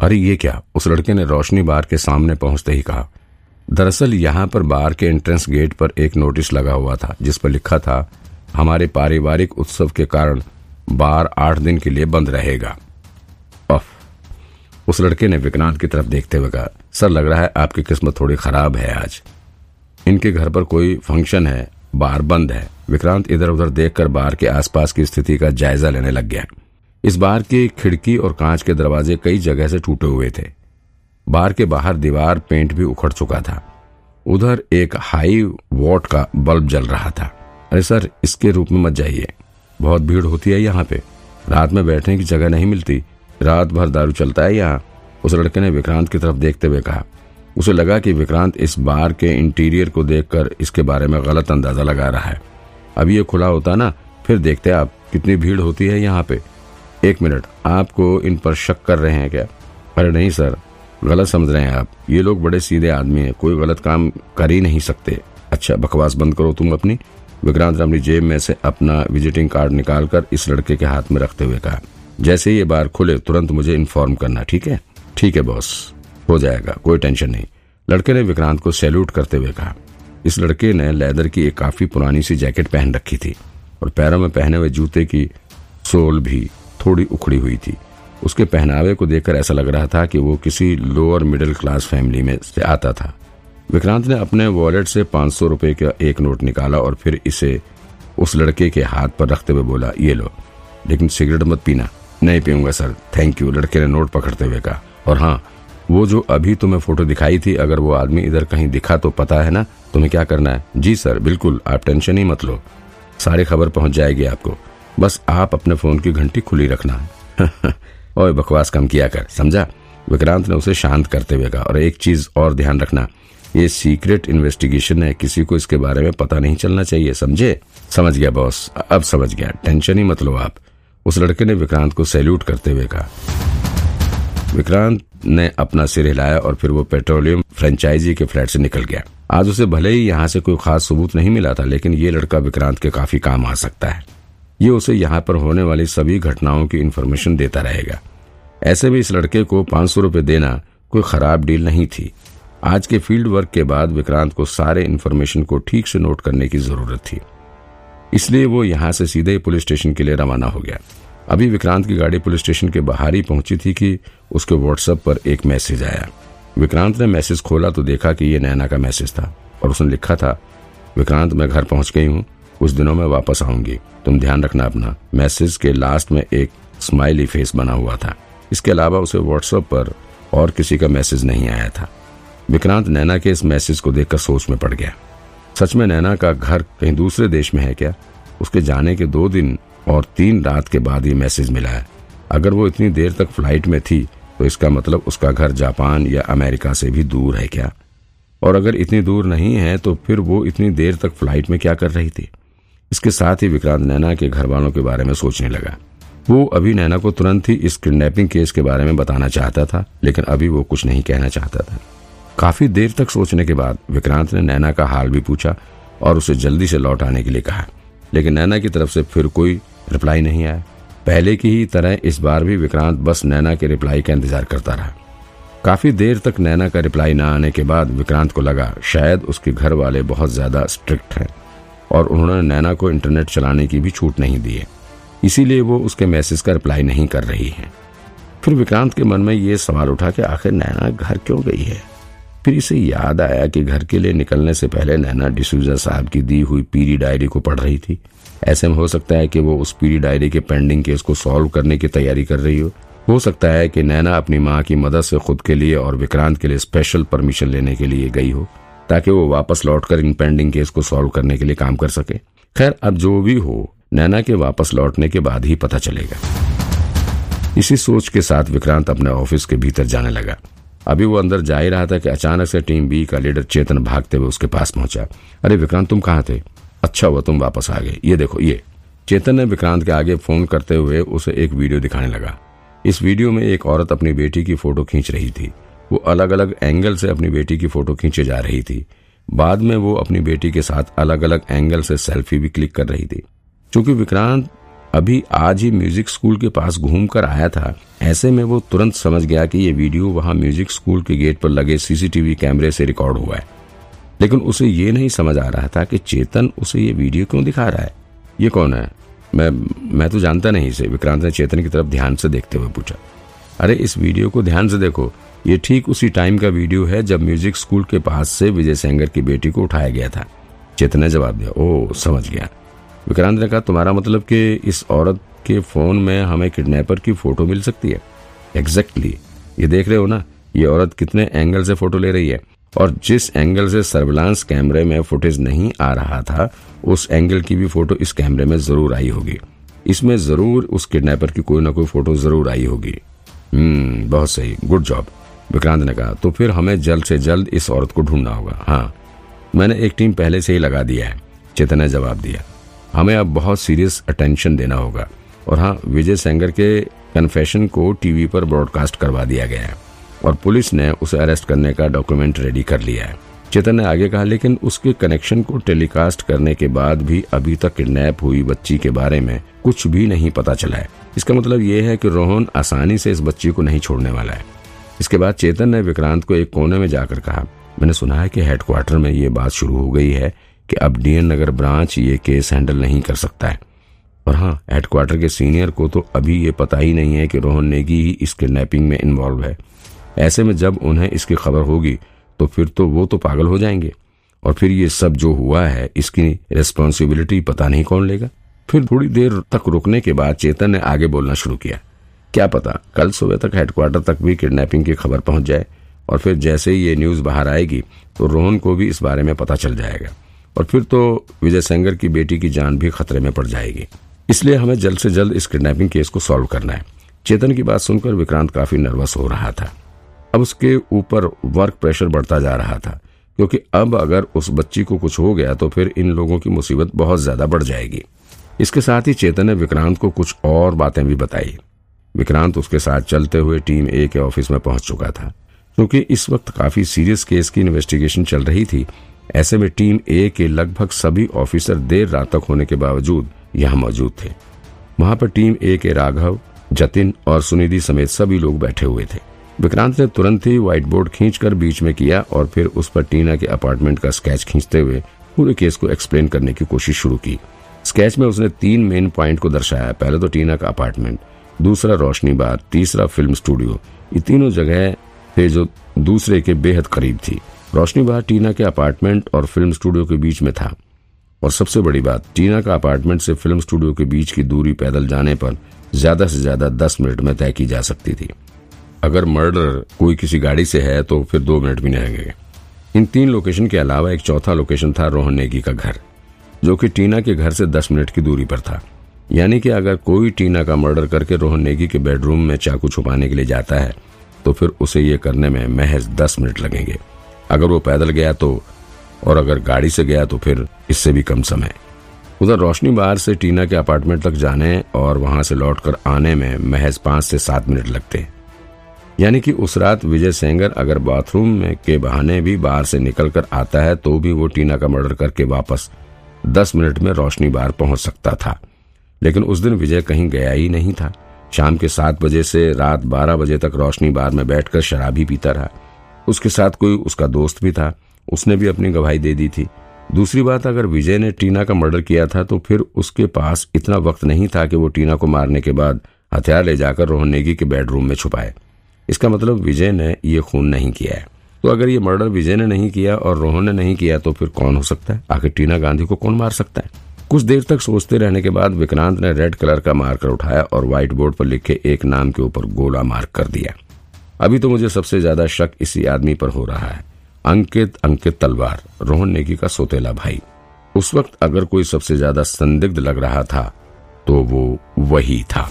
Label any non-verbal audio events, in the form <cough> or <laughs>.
अरे ये क्या? उस लड़के ने रोशनी बार के सामने पहुँचते ही कहा, दरअसल यहाँ पर बार के एंट्रेंस गेट पर एक नोटिस लगा हुआ था, जिस पर लिखा था, हमारे पारिवारिक उत्सव के कारण बार आठ दिन के लिए बंद रहेगा। उस लड़के ने विक्रांत की तरफ़ देखते हुए कहा, सर, लग रहा है आपकी किस्मत थोड़ी खराब है आज। इनके घर पर कोई फ़ंक्शन है, बार बंद है। विक्रांत इधर उधर देखकर बार के आसपास की स्थिति का जायजा लेने लग गया। इस बार की खिड़की और कांच के दरवाजे कई जगह से टूटे हुए थे। बार के बाहर दीवार पेंट भी उखड़ चुका था। उधर एक हाई वॉट का बल्ब जल रहा था। अरे सर, इसके रूप में मत जाइए। बहुत भीड़ होती है यहाँ पे। रात में बैठने की जगह नहीं मिलती। रात भर दारू चलता है यहाँ। उस लड़के ने विक्रांत की तरफ़ देखते हुए कहा। उसे लगा कि विक्रांत इस बार के इंटीरियर को देखकर इसके बारे में गलत अंदाज़ा लगा रहा है। अब ये खुला होता ना, फिर देखते आप कितनी भीड़ होती है यहाँ पे। एक मिनट, आपको इन पर शक कर रहे हैं क्या? अरे नहीं, सर। गलत समझ रहे हैं आप। ये लोग बड़े सीधे आदमी हैं। कोई गलत काम कर ही नहीं सकते। अच्छा बकवास बंद करो तुम अपनी। विक्रांत ने जेब में से अपना विजिटिंग कार्ड निकालकर इस लड़के के हाथ में रखते हुए कहा, जैसे ये बार खुले, तुरंत मुझे इन्फॉर्म करना, ठीक है? ठीक है बॉस हो जाएगा, कोई टेंशन नहीं। लड़के ने विक्रांत को सैल्यूट करते हुए कहा। इस लड़के ने लेदर की एक काफ़ी पुरानी सी जैकेट पहन रखी थी और पैरों में पहने हुए जूते की सोल भी थोड़ी उखड़ी हुई थी। उसके पहनावे को देखकर ऐसा लग रहा था कि वो किसी लोअर मिडिल क्लास फैमिली में से आता था। विक्रांत ने अपने वॉलेट से पाँच सौ रुपए का एक नोट निकाला और फिर इसे उस लड़के के हाथ पर रखते हुए बोला, ये लो, लेकिन सिगरेट मत पीना। नहीं पीऊँगा, सर। थैंक यू लड़के ने नोट पकड़ते हुए कहा। और हाँ वो जो अभी तुम्हें फ़ोटो दिखाई थी, अगर वो आदमी इधर कहीं दिखा तो पता है ना, तुम्हें क्या करना है? जी, सर, बिल्कुल, आप टेंशन ही मत लो। सारी खबर पहुँच जाएगी आपको। बस आप अपने फ़ोन की घंटी खुली रखना। <laughs> ओए बकवास कम किया कर, समझा? विक्रांत ने उसे शांत करते हुए कहा, और एक चीज़ और ध्यान रखना, ये सीक्रेट इन्वेस्टिगेशन है, किसी को इसके बारे में पता नहीं चलना चाहिए, समझे? समझ गया बॉस अब समझ गया। टेंशन ही मत लो आप। उस लड़के ने विक्रांत को सैल्यूट करते हुए कहा। विक्रांत ने अपना सिर हिलाया और फिर वो पेट्रोलियम फ्रेंचाइजी के फ्लैट से निकल गया। आज उसे भले ही यहाँ से कोई खास सबूत नहीं मिला था, लेकिन ये लड़का विक्रांत के काफ़ी काम आ सकता है। ये उसे यहाँ पर होने वाली सभी घटनाओं की इन्फॉर्मेशन देता रहेगा। ऐसे में इस लड़के को पाँच सौ रुपये देना कोई खराब डील नहीं थी। आज के फ़ील्ड वर्क के बाद विक्रांत को सारे इन्फॉर्मेशन को ठीक से नोट करने की ज़रूरत थी। इसलिए वो यहाँ से सीधे पुलिस स्टेशन के लिए रवाना हो गया। अभी विक्रांत की गाड़ी पुलिस स्टेशन के बाहर ही पहुँची थी कि उसके व्हाट्सएप पर एक मैसेज आया। विक्रांत ने मैसेज खोला तो देखा कि ये नैना का मैसेज था और उसने लिखा था, विक्रांत, मैं घर पहुँच गई हूँ। कुछ दिनों में वापस आऊँगी। तुम ध्यान रखना अपना। मैसेज के लास्ट में एक स्माइली फेस बना हुआ था। इसके अलावा उसे व्हाट्सएप पर और किसी का मैसेज नहीं आया था। विक्रांत नैना के इस मैसेज को देखकर सोच में पड़ गया। सच में नैना का घर कहीं दूसरे देश में है क्या? उसके जाने के दो दिन और तीन रात के बाद ये मैसेज मिला है। अगर वो इतनी देर तक फ़्लाइट में थी तो इसका मतलब उसका घर जापान या अमेरिका से भी दूर है क्या? और अगर इतनी दूर नहीं है तो फिर वो इतनी देर तक फ़्लाइट में क्या कर रही थी? इसके साथ ही विक्रांत नैना के घर वालों के बारे में सोचने लगा। वो अभी नैना को तुरंत ही इस किडनैपिंग केस के बारे में बताना चाहता था, लेकिन अभी वो कुछ नहीं कहना चाहता था। काफ़ी देर तक सोचने के बाद विक्रांत ने नैना का हाल भी पूछा और उसे जल्दी से लौट आने के लिए कहा। लेकिन नैना की तरफ़ से फिर कोई रिप्लाई नहीं आया। पहले की ही तरह इस बार भी विक्रांत बस नैना के रिप्लाई का इंतज़ार करता रहा। काफ़ी देर तक नैना का रिप्लाई न आने के बाद विक्रांत को लगा, शायद उसके घर वाले बहुत ज़्यादा स्ट्रिक्ट हैं। और उन्होंने नैना को इंटरनेट चलाने की भी छूट नहीं दी है। इसीलिए वो उसके मैसेज का रिप्लाई नहीं कर रही है। फिर विक्रांत के मन में ये सवाल उठा कि आखिर नैना घर क्यों गई है? फिर इसे याद आया कि घर के लिए निकलने से पहले नैना डिसूजा साहब की दी हुई पीरी डायरी को पढ़ रही थी। ऐसे में हो सकता है कि वो उस पीरी डायरी के पेंडिंग केस को सॉल्व करने की तैयारी कर रही हो। हो सकता है कि नैना अपनी माँ की मदद से खुद के लिए और विक्रांत के लिए स्पेशल परमिशन लेने के लिए गई हो। ताकि वो वापस लौटकर इन पेंडिंग केस को सॉल्व करने के लिए काम कर सके। खैर, अब जो भी हो, नैना के वापस लौटने के बाद ही पता चलेगा। इसी सोच के साथ विक्रांत अपने ऑफ़िस के भीतर जाने लगा। अभी वो अंदर जा ही रहा था कि अचानक से टीम बी का लीडर चेतन भागते हुए उसके पास पहुँचा। अरे विक्रांत, तुम कहाँ थे? अच्छा हुआ तुम वापस आ गए। ये देखो, ये। चेतन ने विक्रांत के आगे फ़ोन करते हुए उसे एक वीडियो दिखाने लगा। इस वीडियो में एक औरत अपनी बेटी की फ़ोटो खींच रही थी। वो अलग अलग एंगल से अपनी बेटी की फ़ोटो खींचे जा रही थी। बाद में वो अपनी बेटी के साथ अलग अलग एंगल से सेल्फी भी क्लिक कर रही थी। क्योंकि विक्रांत अभी आज ही म्यूज़िक स्कूल के पास घूम कर आया था, ऐसे में वो तुरंत समझ गया कि ये वीडियो वहाँ म्यूज़िक स्कूल के गेट पर लगे सीसीटीवी कैमरे से रिकॉर्ड हुआ है। लेकिन उसे ये नहीं समझ आ रहा था कि चेतन उसे ये वीडियो क्यों दिखा रहा है? ये कौन है? मैं मैं तो जानता नहीं इसे। विक्रांत ने चेतन की तरफ़ ध्यान से देखते हुए पूछा। अरे, इस वीडियो को ध्यान से देखो। ये ठीक उसी टाइम का वीडियो है जब म्यूज़िक स्कूल के पास से विजय सेंगर की बेटी को उठाया गया था। चेतन ने जवाब दिया ओ समझ गया। विक्रांत ने कहा, तुम्हारा मतलब कि इस औरत के फ़ोन में हमें किडनैपर की फ़ोटो मिल सकती है? Exactly exactly. ये देख रहे हो ना, ये औरत कितने एंगल से फ़ोटो ले रही है। और जिस एंगल से सर्विलांस कैमरे में फुटेज नहीं आ रहा था, उस एंगल की भी फ़ोटो इस कैमरे में ज़रूर आई होगी। इसमें ज़रूर उस किडनैपर की कोई ना कोई फ़ोटो ज़रूर आई होगी। हम्म बहुत सही। गुड जॉब विक्रांत ने कहा तो फिर हमें जल्द से जल्द इस औरत को ढूंढना होगा। हाँ मैंने एक टीम पहले से ही लगा दिया है, चेतन ने जवाब दिया। हमें अब बहुत सीरियस अटेंशन देना होगा। और हाँ विजय सेंगर के कन्फेशन को टीवी पर ब्रॉडकास्ट करवा दिया गया है और पुलिस ने उसे अरेस्ट करने का डॉक्यूमेंट रेडी कर लिया है। चेतन ने आगे कहा, लेकिन उसके कनेक्शन को टेलीकास्ट करने के बाद भी अभी तक किडनैप हुई बच्ची के बारे में कुछ भी नहीं पता चला है। इसका मतलब ये है कि रोहन आसानी से इस बच्ची को नहीं छोड़ने वाला है। इसके बाद चेतन ने विक्रांत को एक कोने में जाकर कहा, मैंने सुना है कि हेडक्वार्टर में ये बात शुरू हो गई है कि अब डीएन नगर ब्रांच ये केस हैंडल नहीं कर सकता है। और हाँ हेडक्वार्टर के सीनियर को तो अभी ये पता ही नहीं है कि रोहन नेगी ही इस किडनैपिंग में इन्वॉल्व है। ऐसे में जब उन्हें इसकी खबर होगी तो फिर तो वो तो पागल हो जाएँगे। और फिर ये सब जो हुआ है, इसकी रिस्पॉन्सिबिलिटी पता नहीं कौन लेगा। फिर थोड़ी देर तक रुकने के बाद चेतन ने आगे बोलना शुरू किया क्या पता कल सुबह तक हेडक्वार्टर तक भी किडनैपिंग की खबर पहुँच जाए और फिर जैसे ही ये न्यूज़ बाहर आएगी तो रोहन को भी इस बारे में पता चल जाएगा। और फिर तो विजय सेंगर की बेटी की जान भी खतरे में पड़ जाएगी। इसलिए हमें जल्द से जल्द इस किडनैपिंग केस को सॉल्व करना है। चेतन की बात सुनकर विक्रांत काफ़ी नर्वस हो रहा था। अब उसके ऊपर वर्क प्रेशर बढ़ता जा रहा था, क्योंकि अब अगर उस बच्ची को कुछ हो गया तो फिर इन लोगों की मुसीबत बहुत ज़्यादा बढ़ जाएगी। इसके साथ ही चेतन ने विक्रांत को कुछ और बातें भी बताई। विक्रांत उसके साथ चलते हुए टीम ए के ऑफ़िस में पहुँच चुका था, क्योंकि इस वक्त काफ़ी सीरियस केस की इन्वेस्टिगेशन चल रही थी। ऐसे में टीम ए के लगभग सभी ऑफिसर देर रात तक होने के बावजूद यहाँ मौजूद थे। वहाँ पर टीम ए के राघव, जतिन और सुनिधि समेत सभी लोग बैठे हुए थे। विक्रांत ने तुरंत ही व्हाइट बोर्ड खींचकर बीच में किया और फिर उस पर टीना के अपार्टमेंट का स्केच खींचते हुए पूरे केस को एक्सप्लेन करने की कोशिश शुरू की। स्केच में उसने तीन मेन पॉइंट को दर्शाया। पहले तो टीना का अपार्टमेंट दूसरा रोशनी बार तीसरा फ़िल्म स्टूडियो। ये तीनों जगह थे जो दूसरे के बेहद करीब थी। रोशनी बार टीना के अपार्टमेंट और फ़िल्म स्टूडियो के बीच में था। और सबसे बड़ी बात, टीना का अपार्टमेंट से फ़िल्म स्टूडियो के बीच की दूरी पैदल जाने पर ज़्यादा से ज़्यादा दस मिनट में तय की जा सकती थी। अगर मर्डर कोई किसी गाड़ी से है तो फिर दो मिनट भी नहीं लगेंगे इन तीन लोकेशन के अलावा एक चौथा लोकेशन था रोहन नेगी का घर, जो कि टीना के घर से दस मिनट की दूरी पर था। यानी कि अगर कोई टीना का मर्डर करके रोहन नेगी के बेडरूम में चाकू छुपाने के लिए जाता है तो फिर उसे ये करने में महज दस मिनट लगेंगे। अगर वो पैदल गया तो और अगर गाड़ी से गया तो फिर इससे भी कम समय। उधर रोशनी बाहर से टीना के अपार्टमेंट तक जाने और वहाँ से लौटकर आने में महज पाँच से सात मिनट लगते यानी कि उस रात विजय सेंगर अगर बाथरूम में के बहाने भी बाहर से निकल कर आता है तो भी वो टीना का मर्डर करके वापस दस मिनट में रोशनी बार पहुँच सकता था। लेकिन उस दिन विजय कहीं गया ही नहीं था। शाम के सात बजे से रात बारह बजे तक रोशनी बार में बैठकर शराब ही पीता रहा। उसके साथ कोई उसका दोस्त भी था। उसने भी अपनी गवाही दे दी थी। दूसरी बात, अगर विजय ने टीना का मर्डर किया था तो फिर उसके पास इतना वक्त नहीं था कि वो टीना को मारने के बाद हथियार ले जाकर रोहन नेगी के बेडरूम में छुपाए। इसका मतलब विजय ने ये खून नहीं किया है। तो अगर ये मर्डर विजय ने नहीं किया और रोहन ने नहीं किया तो फिर कौन हो सकता है? आखिर टीना गांधी को कौन मार सकता है? कुछ देर तक सोचते रहने के बाद विक्रांत ने रेड कलर का मार्कर उठाया और व्हाइट बोर्ड पर लिखे एक नाम के ऊपर गोला मार्क कर दिया। अभी तो मुझे सबसे ज़्यादा शक इसी आदमी पर हो रहा है। अंकित अंकित तलवार, रोहन नेगी का सोतेला भाई। उस वक्त अगर कोई सबसे ज़्यादा संदिग्ध लग रहा था तो वो वही था।